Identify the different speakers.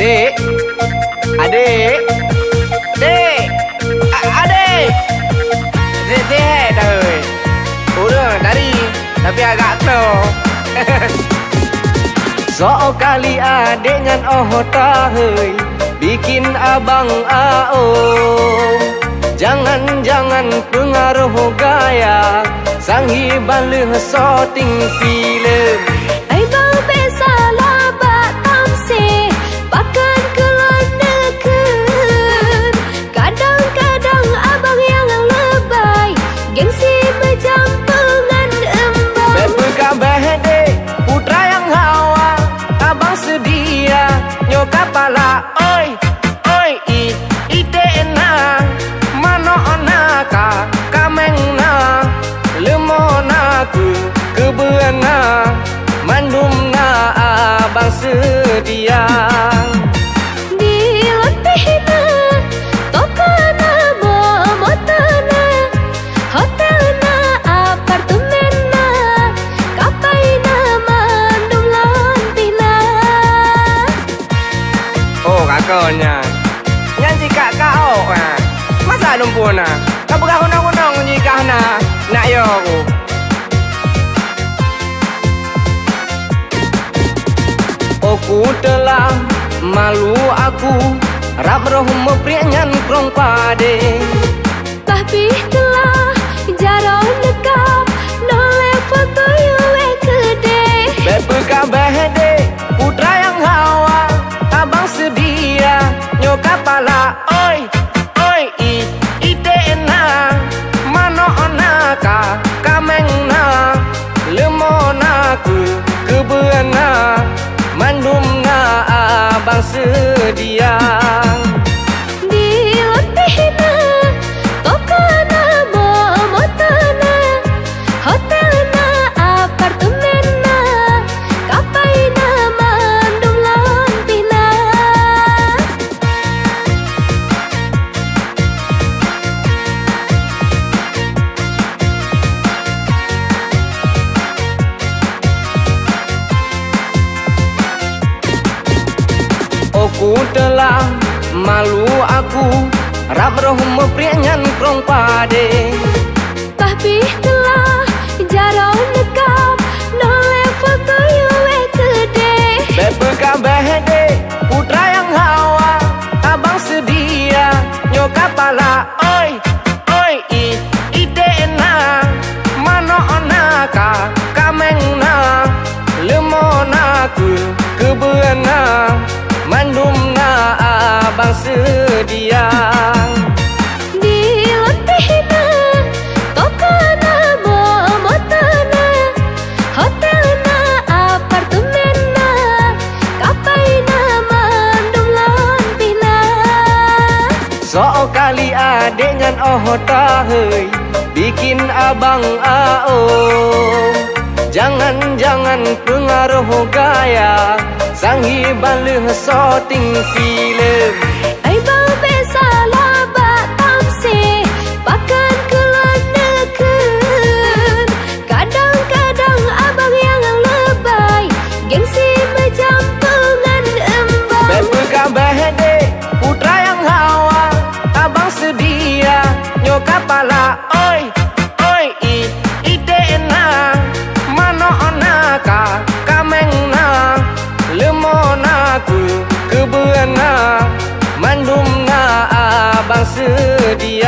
Speaker 1: Dek Adik. Dek Adik. Sihat-sihat dah Udah dari Tapi agak tu
Speaker 2: So kali adik dengan oh tahui Bikin abang A.O. Jangan-jangan pengaruh gaya Sanggih balik shooting film
Speaker 1: Kakaknya Yang jika kau ah. Masa lumpur na Kau berah unang-unang jika na Nak yo aku.
Speaker 2: Telah malu aku. Rap roh meprianyan krong pade.
Speaker 3: Tapi telah jarang dekap Noleh foto yue kede
Speaker 2: Bepe kabeh dek sedia telah malu aku. Rap roh meprianyan krong pade adik ngan oh tahui Bikin abang ao Jangan-jangan pengaruh gaya Sanghi balih sorting film.
Speaker 3: Ay bang besa laba tamse Pakan kelon neken Kadang-kadang abang yang lebay Gengsi
Speaker 2: Sư đi.